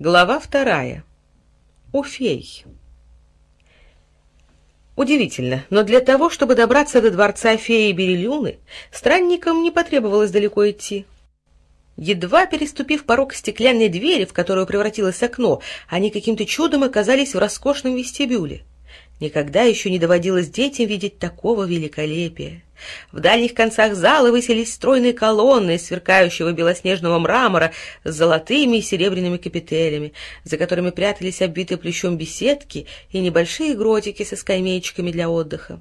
Глава вторая. У фей. Удивительно, но для того, чтобы добраться до дворца феи Берилюны, странникам не потребовалось далеко идти. Едва переступив порог стеклянной двери, в которую превратилось окно, они каким-то чудом оказались в роскошном вестибюле. Никогда еще не доводилось детям видеть такого великолепия. В дальних концах зала высились стройные колонны из сверкающего белоснежного мрамора с золотыми и серебряными капителями, за которыми прятались обвитые плещом беседки и небольшие гротики со скамеечками для отдыха.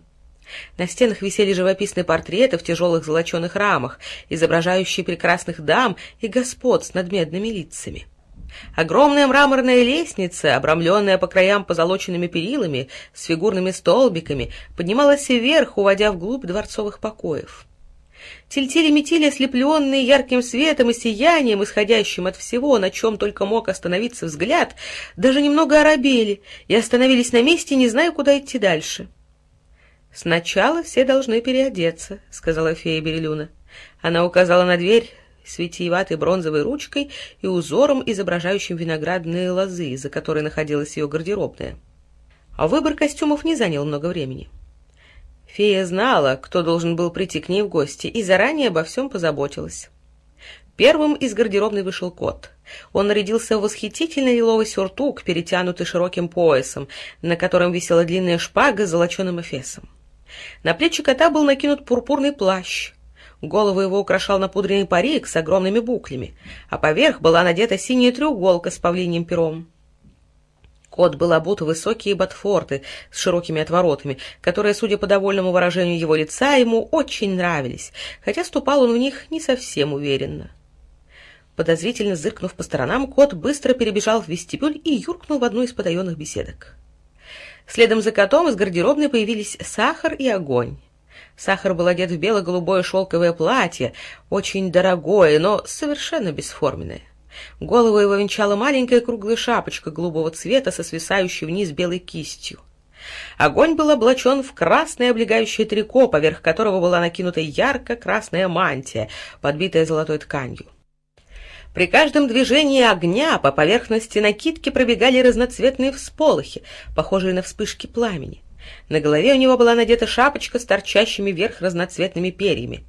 На стенах висели живописные портреты в тяжелых золоченых рамах, изображающие прекрасных дам и господ с надмедными лицами. Огромная мраморная лестница, обрамленная по краям позолоченными перилами, с фигурными столбиками, поднималась вверх, уводя вглубь дворцовых покоев. Тильтили-метили, ослепленные ярким светом и сиянием, исходящим от всего, на чем только мог остановиться взгляд, даже немного оробели и остановились на месте, не зная, куда идти дальше. «Сначала все должны переодеться», — сказала фея Берелюна. Она указала на дверь, с витиеватой бронзовой ручкой и узором, изображающим виноградные лозы, за которой находилась ее гардеробная. А выбор костюмов не занял много времени. Фея знала, кто должен был прийти к ней в гости, и заранее обо всем позаботилась. Первым из гардеробной вышел кот. Он нарядился в восхитительный лиловый сюртук, перетянутый широким поясом, на котором висела длинная шпага с золоченым эфесом. На плечи кота был накинут пурпурный плащ, Голову его украшал напудренный парик с огромными буклями, а поверх была надета синяя треуголка с павлиньим пером. Кот был обут в высокие ботфорты с широкими отворотами, которые, судя по довольному выражению его лица, ему очень нравились, хотя ступал он в них не совсем уверенно. Подозрительно зыркнув по сторонам, кот быстро перебежал в вестибюль и юркнул в одну из потаенных беседок. Следом за котом из гардеробной появились сахар и огонь. Сахар был одет в бело-голубое шелковое платье, очень дорогое, но совершенно бесформенное. Голову его венчала маленькая круглая шапочка голубого цвета со свисающей вниз белой кистью. Огонь был облачен в красное облегающее трико, поверх которого была накинута ярко-красная мантия, подбитая золотой тканью. При каждом движении огня по поверхности накидки пробегали разноцветные всполохи, похожие на вспышки пламени. На голове у него была надета шапочка с торчащими вверх разноцветными перьями.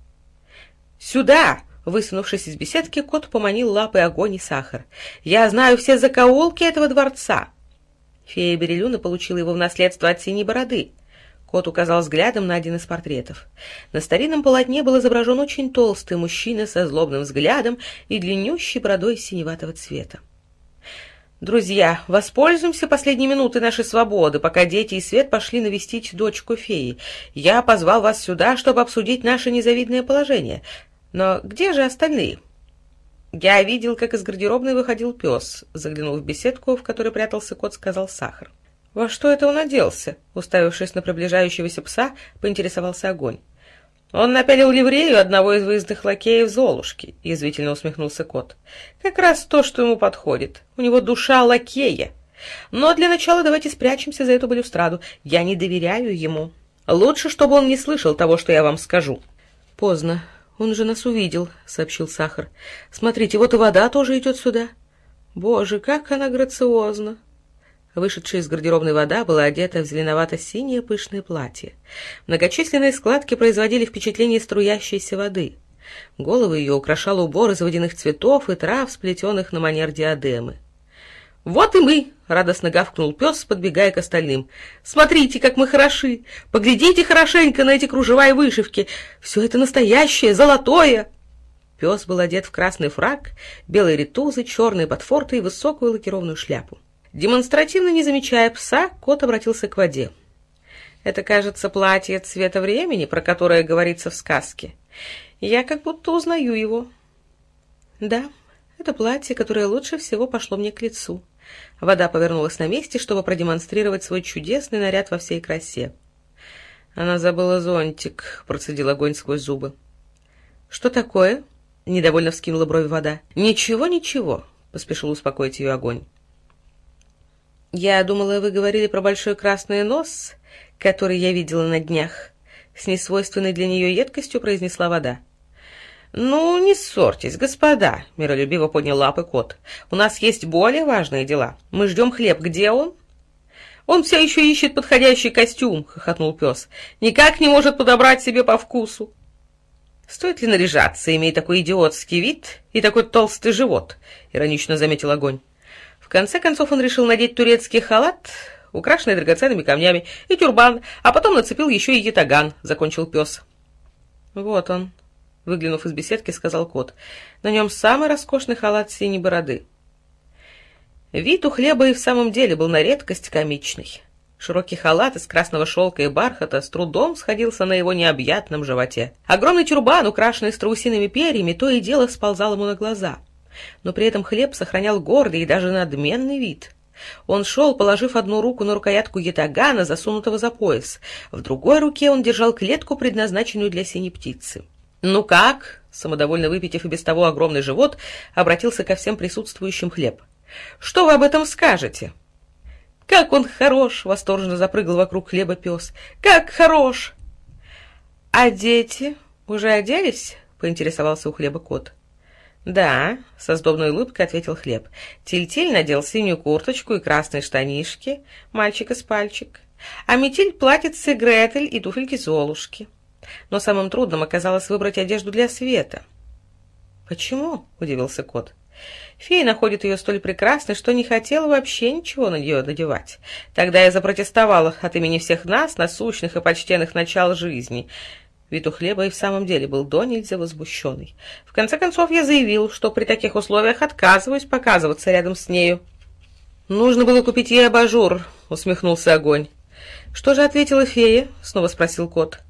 «Сюда!» Высунувшись из беседки, кот поманил лапой огонь и сахар. «Я знаю все закоулки этого дворца!» Фея Берелюна получила его в наследство от синей бороды. Кот указал взглядом на один из портретов. На старинном полотне был изображен очень толстый мужчина со злобным взглядом и длиннющей бородой синеватого цвета. «Друзья, воспользуемся последней минутой нашей свободы, пока дети и Свет пошли навестить дочку феи. Я позвал вас сюда, чтобы обсудить наше незавидное положение. Но где же остальные?» «Я видел, как из гардеробной выходил пес», — заглянул в беседку, в которой прятался кот, сказал Сахар. «Во что это он оделся?» — уставившись на приближающегося пса, поинтересовался огонь. «Он напялил ливрею одного из выездных лакеев Золушки», — язвительно усмехнулся кот. «Как раз то, что ему подходит. У него душа лакея. Но для начала давайте спрячемся за эту балюстраду. Я не доверяю ему. Лучше, чтобы он не слышал того, что я вам скажу». «Поздно. Он же нас увидел», — сообщил Сахар. «Смотрите, вот и вода тоже идет сюда. Боже, как она грациозна!» Вышедшая из гардеробной вода была одета в зеленовато-синее пышное платье. Многочисленные складки производили впечатление струящейся воды. Голову ее украшал убор из водяных цветов и трав, сплетенных на манер диадемы. «Вот и мы!» — радостно гавкнул пес, подбегая к остальным. «Смотрите, как мы хороши! Поглядите хорошенько на эти кружева и вышивки! Все это настоящее, золотое!» Пес был одет в красный фраг, белые ритузы, черные ботфорты и высокую лакированную шляпу. Демонстративно не замечая пса, кот обратился к воде. «Это, кажется, платье цвета времени, про которое говорится в сказке. Я как будто узнаю его». «Да, это платье, которое лучше всего пошло мне к лицу». Вода повернулась на месте, чтобы продемонстрировать свой чудесный наряд во всей красе. Она забыла зонтик, процедил огонь сквозь зубы. «Что такое?» — недовольно вскинула брови вода. «Ничего, ничего», — поспешил успокоить ее огонь. «Я думала, вы говорили про большой красный нос, который я видела на днях», — с несвойственной для нее едкостью произнесла вода. «Ну, не ссорьтесь, господа», — миролюбиво поднял лапы кот. «У нас есть более важные дела. Мы ждем хлеб. Где он?» «Он все еще ищет подходящий костюм», — хохотнул пес. «Никак не может подобрать себе по вкусу». «Стоит ли наряжаться, имея такой идиотский вид и такой толстый живот?» — иронично заметил огонь. Конце концов он решил надеть турецкий халат, украшенный драгоценными камнями, и тюрбан, а потом нацепил еще и ятаган, — закончил пес. «Вот он», Выглянув из беседки, сказал кот. На нем самый роскошный халат синей бороды. Вид у хлеба и в самом деле был на редкость комичный. Широкий халат из красного шелка и бархата с трудом сходился на его необъятном животе. Огромный тюрбан, украшенный страусиными перьями, то и дело сползал ему на глаза. Но при этом хлеб сохранял гордый и даже надменный вид. Он шел, положив одну руку на рукоятку ятагана, засунутого за пояс. В другой руке он держал клетку, предназначенную для синей птицы. «Ну как?» — самодовольно выпитив и без того огромный живот, обратился ко всем присутствующим хлеб. «Что вы об этом скажете?» «Как он хорош!» — восторженно запрыгал вокруг хлеба пес. «Как хорош!» «А дети уже оделись?» — поинтересовался у хлеба кот. «Да», — со сдобной улыбкой ответил хлеб. Тильтиль надел синюю курточку и красные штанишки, мальчик из пальчик, а Метиль платьице Гретель и туфельки Золушки но самым трудным оказалось выбрать одежду для Света. «Почему?» — удивился кот. Фея находит ее столь прекрасной, что не хотела вообще ничего на нее надевать. Тогда я запротестовала от имени всех нас, насущных и почтенных начал жизни. Вид у хлеба и в самом деле был до нельзя возмущенный. В конце концов я заявил, что при таких условиях отказываюсь показываться рядом с нею. «Нужно было купить ей абажур», — усмехнулся огонь. «Что же ответила фея?» — снова спросил кот.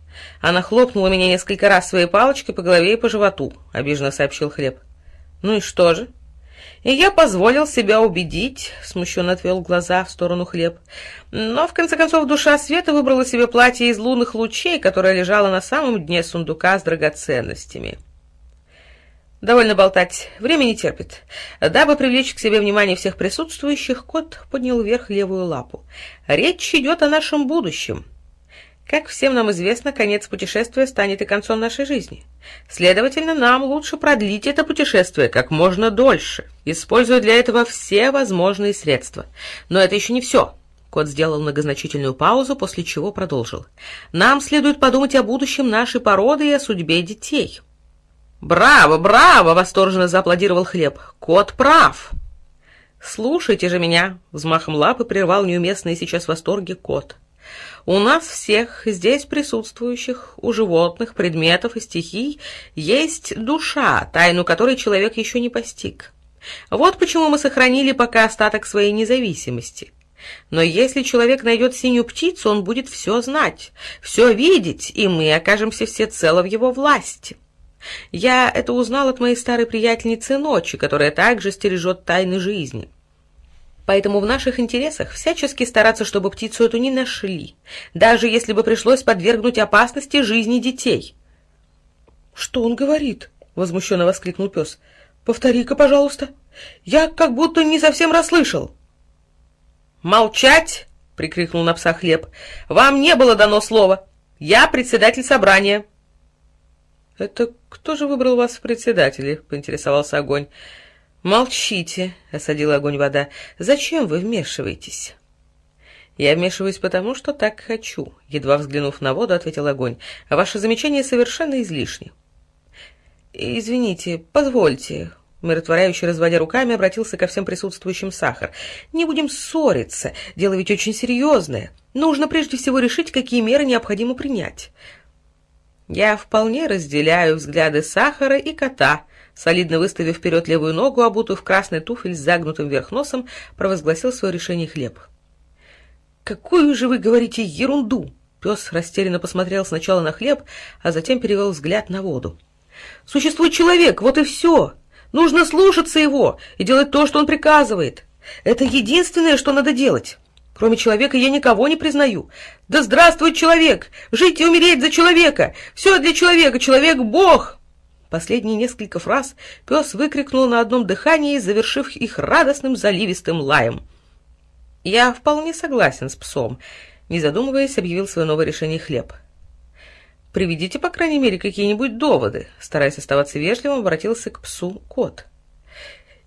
Она хлопнула меня несколько раз своей палочкой по голове и по животу, — обиженно сообщил Хлеб. Ну и что же? И я позволил себя убедить, — смущенно отвел глаза в сторону Хлеб. Но, в конце концов, душа Света выбрала себе платье из лунных лучей, которое лежало на самом дне сундука с драгоценностями. Довольно болтать, время не терпит. Дабы привлечь к себе внимание всех присутствующих, кот поднял вверх левую лапу. Речь идет о нашем будущем. Как всем нам известно, конец путешествия станет и концом нашей жизни. Следовательно, нам лучше продлить это путешествие как можно дольше, используя для этого все возможные средства. Но это еще не все. Кот сделал многозначительную паузу, после чего продолжил. Нам следует подумать о будущем нашей породы и о судьбе детей. «Браво, браво!» — восторженно зааплодировал Хлеб. «Кот прав!» «Слушайте же меня!» — взмахом лапы прервал неуместный сейчас в восторге кот. У нас всех, здесь присутствующих, у животных, предметов и стихий, есть душа, тайну которой человек еще не постиг. Вот почему мы сохранили пока остаток своей независимости. Но если человек найдет синюю птицу, он будет все знать, все видеть, и мы окажемся всецело в его власти. Я это узнал от моей старой приятельницы Ночи, которая также стережет тайны жизни. Поэтому в наших интересах всячески стараться, чтобы птицу эту не нашли, даже если бы пришлось подвергнуть опасности жизни детей. — Что он говорит? — возмущенно воскликнул пес. — Повтори-ка, пожалуйста. Я как будто не совсем расслышал. — Молчать! — прикрикнул на пса хлеб. — Вам не было дано слова. Я председатель собрания. — Это кто же выбрал вас в председатели? — поинтересовался огонь. «Молчите», — осадила огонь вода. «Зачем вы вмешиваетесь?» «Я вмешиваюсь потому, что так хочу», — едва взглянув на воду, ответил огонь. «А ваше замечание совершенно излишне». «Извините, позвольте», — умиротворяюще разводя руками, обратился ко всем присутствующим Сахар. «Не будем ссориться, дело ведь очень серьезное. Нужно прежде всего решить, какие меры необходимо принять». «Я вполне разделяю взгляды Сахара и кота», солидно выставив вперед левую ногу, обутую в красный туфель с загнутым вверх носом, провозгласил свое решение хлеб. «Какую же вы говорите ерунду!» Пес растерянно посмотрел сначала на хлеб, а затем перевел взгляд на воду. «Существует человек, вот и все! Нужно слушаться его и делать то, что он приказывает. Это единственное, что надо делать. Кроме человека я никого не признаю. Да здравствует человек! Жить и умереть за человека! Все для человека! Человек — Бог!» Последние несколько фраз пес выкрикнул на одном дыхании, завершив их радостным заливистым лаем. «Я вполне согласен с псом», — не задумываясь, объявил свое новое решение хлеб. приведите, по крайней мере, какие-нибудь доводы», стараясь оставаться вежливым, обратился к псу кот.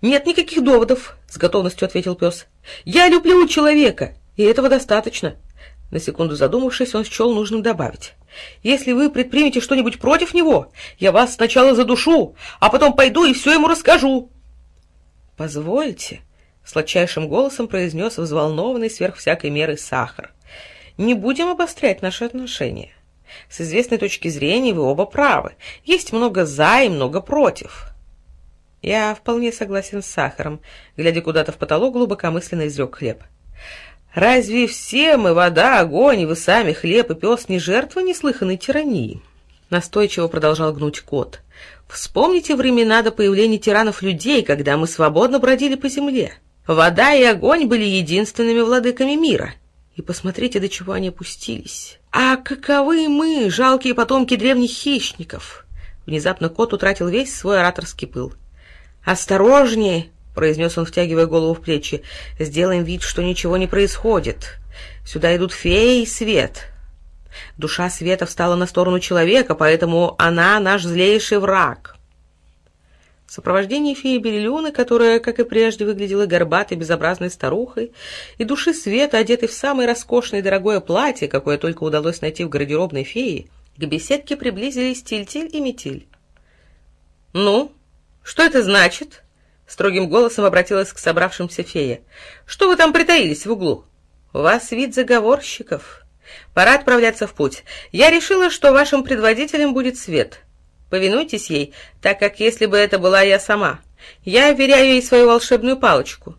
«Нет никаких доводов», — с готовностью ответил пес. «Я люблю человека, и этого достаточно». На секунду задумавшись, он счел нужным добавить. «Если вы предпримете что-нибудь против него, я вас сначала задушу, а потом пойду и все ему расскажу». «Позвольте», — сладчайшим голосом произнес взволнованный сверх всякой меры сахар. «Не будем обострять наши отношения. С известной точки зрения вы оба правы. Есть много «за» и много «против». Я вполне согласен с сахаром, глядя куда-то в потолок, глубокомысленно изрек хлеб. Разве все мы, вода, огонь, вы сами, хлеб и пес, не жертвы неслыханной тирании? Настойчиво продолжал гнуть кот. Вспомните времена до появления тиранов людей, когда мы свободно бродили по земле. Вода и огонь были единственными владыками мира. И посмотрите, до чего они опустились. А каковы мы, жалкие потомки древних хищников? Внезапно кот утратил весь свой ораторский пыл. «Осторожнее!» — произнес он, втягивая голову в плечи. «Сделаем вид, что ничего не происходит. Сюда идут феи и свет. Душа света встала на сторону человека, поэтому она наш злейший враг». В сопровождении феи Берелюны, которая, как и прежде, выглядела горбатой, безобразной старухой, и души света, одетой в самое роскошное и дорогое платье, какое только удалось найти в гардеробной феи, к беседке приблизились Тильтиль и Метиль. «Ну, что это значит?» Строгим голосом обратилась к собравшимся фея. «Что вы там притаились в углу? У вас вид заговорщиков. Пора отправляться в путь. Я решила, что вашим предводителем будет Свет. Повинуйтесь ей, так как если бы это была я сама. Я веряю ей свою волшебную палочку.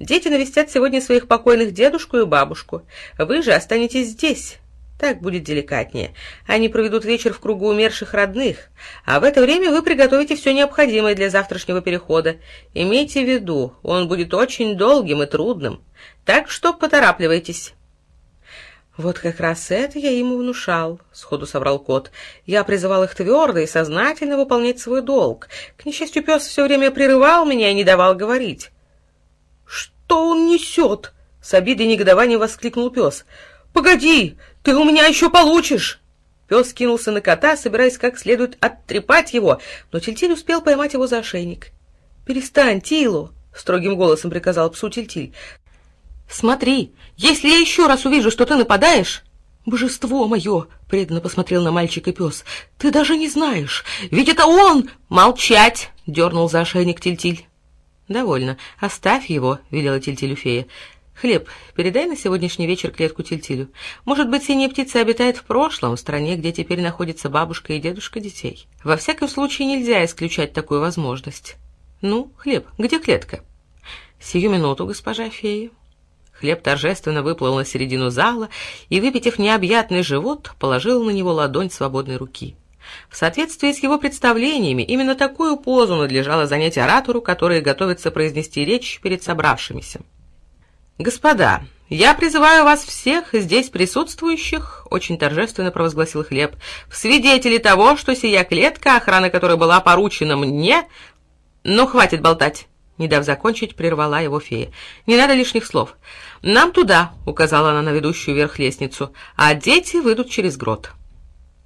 Дети навестят сегодня своих покойных дедушку и бабушку. Вы же останетесь здесь, так будет деликатнее. Они проведут вечер в кругу умерших родных, а в это время вы приготовите все необходимое для завтрашнего перехода. Имейте в виду, он будет очень долгим и трудным, так что поторапливайтесь». «Вот как раз это я ему внушал», — сходу соврал кот. «Я призывал их твердо и сознательно выполнять свой долг. К несчастью, пес все время прерывал меня и не давал говорить». «Что он несет?» — с обидой и негодованием воскликнул пес. «Погоди, ты у меня еще получишь!» Пес кинулся на кота, собираясь как следует оттрепать его, но Тильтиль успел поймать его за ошейник. «Перестань, Тилу!» — строгим голосом приказал псу Тильтиль. «Смотри, если я еще раз увижу, что ты нападаешь...» «Божество мое!» — преданно посмотрел на мальчика пес. «Ты даже не знаешь! Ведь это он!» «Молчать!» — дернул за ошейник Тильтиль. «Довольно. Оставь его», — велела Тильтилю фея. «Хлеб, передай на сегодняшний вечер клетку Тильтилю. Может быть, синяя птица обитает в прошлом, в стране, где теперь находится бабушка и дедушка детей. Во всяком случае, нельзя исключать такую возможность. Ну, Хлеб, где клетка?» «Сию минуту, госпожа фея». Хлеб торжественно выплыл на середину зала и, выпитив необъятный живот, положил на него ладонь свободной руки. В соответствии с его представлениями, именно такую позу надлежало занять оратору, который готовится произнести речь перед собравшимися. «Господа, я призываю вас всех здесь присутствующих, — очень торжественно провозгласил Хлеб, — в свидетели того, что сия клетка, охрана которой была поручена мне... Ну, хватит болтать!» Не дав закончить, прервала его фея. «Не надо лишних слов. Нам туда», — указала она на ведущую вверх лестницу, «а дети выйдут через грот».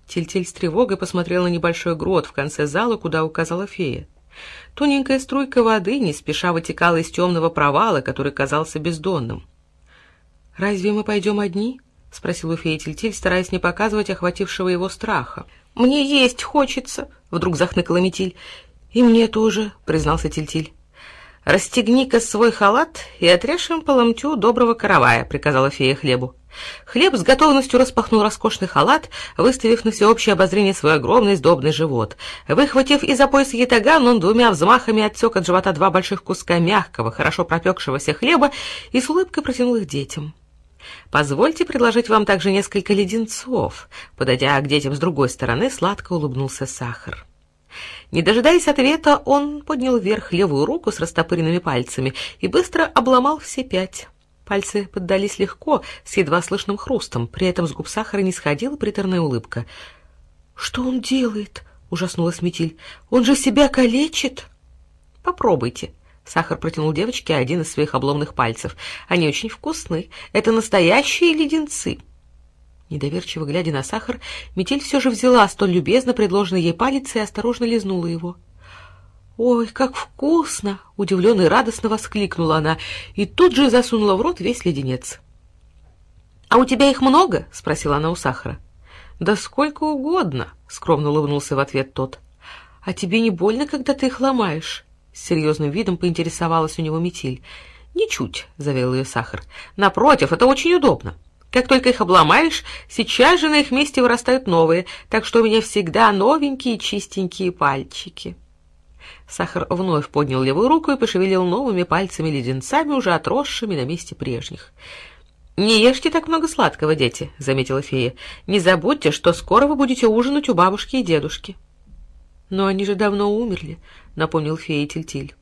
Тильтиль с тревогой посмотрел на небольшой грот в конце зала, куда указала фея. Тоненькая струйка воды не спеша вытекала из темного провала, который казался бездонным. «Разве мы пойдем одни?» — спросил у Тильтиль, стараясь не показывать охватившего его страха. «Мне есть хочется!» — вдруг захныкала Метиль. «И мне тоже», — признался Тильтиль. «Расстегни-ка свой халат и отрежь им по ломтю доброго каравая», — приказала фея хлебу. Хлеб с готовностью распахнул роскошный халат, выставив на всеобщее обозрение свой огромный сдобный живот. Выхватив из-за пояса ятаган, он двумя взмахами отсек от живота два больших куска мягкого, хорошо пропекшегося хлеба и с улыбкой протянул их детям. «Позвольте предложить вам также несколько леденцов». Подойдя к детям с другой стороны, сладко улыбнулся сахар. Не дожидаясь ответа, он поднял вверх левую руку с растопыренными пальцами и быстро обломал все пять. Пальцы поддались легко, с едва слышным хрустом, при этом с губ сахара не сходила приторная улыбка. «Что он делает?» — ужаснулась Метиль. «Он же себя калечит!» «Попробуйте». Сахар протянул девочке один из своих обломных пальцев. «Они очень вкусны. Это настоящие леденцы». Недоверчиво глядя на сахар, метель все же взяла столь любезно предложенный ей палец и осторожно лизнула его. «Ой, как вкусно!» — удивленно и радостно воскликнула она и тут же засунула в рот весь леденец. «А у тебя их много?» — спросила она у сахара. «Да сколько угодно!» — скромно улыбнулся в ответ тот. «А тебе не больно, когда ты их ломаешь?» С серьезным видом поинтересовалась у него метель. «Ничуть», — заверил ее сахар. «Напротив, это очень удобно. Как только их обломаешь, сейчас же на их месте вырастают новые, так что у меня всегда новенькие чистенькие пальчики». Сахар вновь поднял левую руку и пошевелил новыми пальцами-леденцами, уже отросшими на месте прежних. «Не ешьте так много сладкого, дети», — заметила фея. «Не забудьте, что скоро вы будете ужинать у бабушки и дедушки». «Но они же давно умерли», — напомнил фея Тильтиль.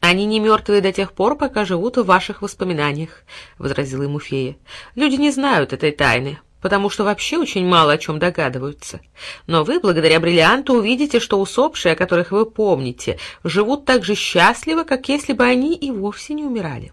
«Они не мертвые до тех пор, пока живут в ваших воспоминаниях», — возразила ему фея. «Люди не знают этой тайны, потому что вообще очень мало о чем догадываются. Но вы, благодаря бриллианту, увидите, что усопшие, о которых вы помните, живут так же счастливо, как если бы они и вовсе не умирали».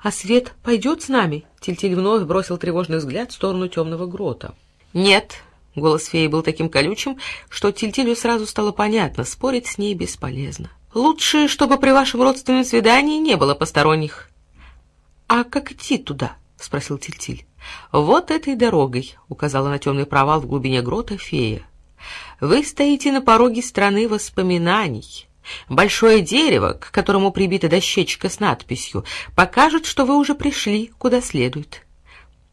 «А свет пойдет с нами?» — Тильтиль вновь бросил тревожный взгляд в сторону темного грота. «Нет», — голос феи был таким колючим, что Тильтилю сразу стало понятно, спорить с ней бесполезно. Лучше, чтобы при вашем родственном свидании не было посторонних. — А как идти туда? — спросил Тильтиль. — Вот этой дорогой, — указала на темный провал в глубине грота фея. — Вы стоите на пороге страны воспоминаний. Большое дерево, к которому прибита дощечка с надписью, покажет, что вы уже пришли, куда следует.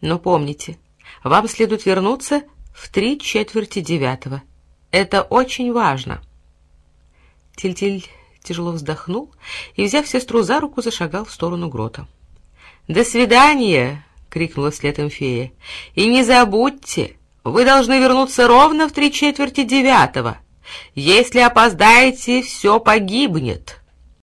Но помните, вам следует вернуться в три четверти девятого. Это очень важно. Тильтиль тяжело вздохнул и, взяв сестру за руку, зашагал в сторону грота. «До свидания!» — крикнула вслед фея. «И не забудьте, вы должны вернуться ровно в три четверти девятого. Если опоздаете, все погибнет».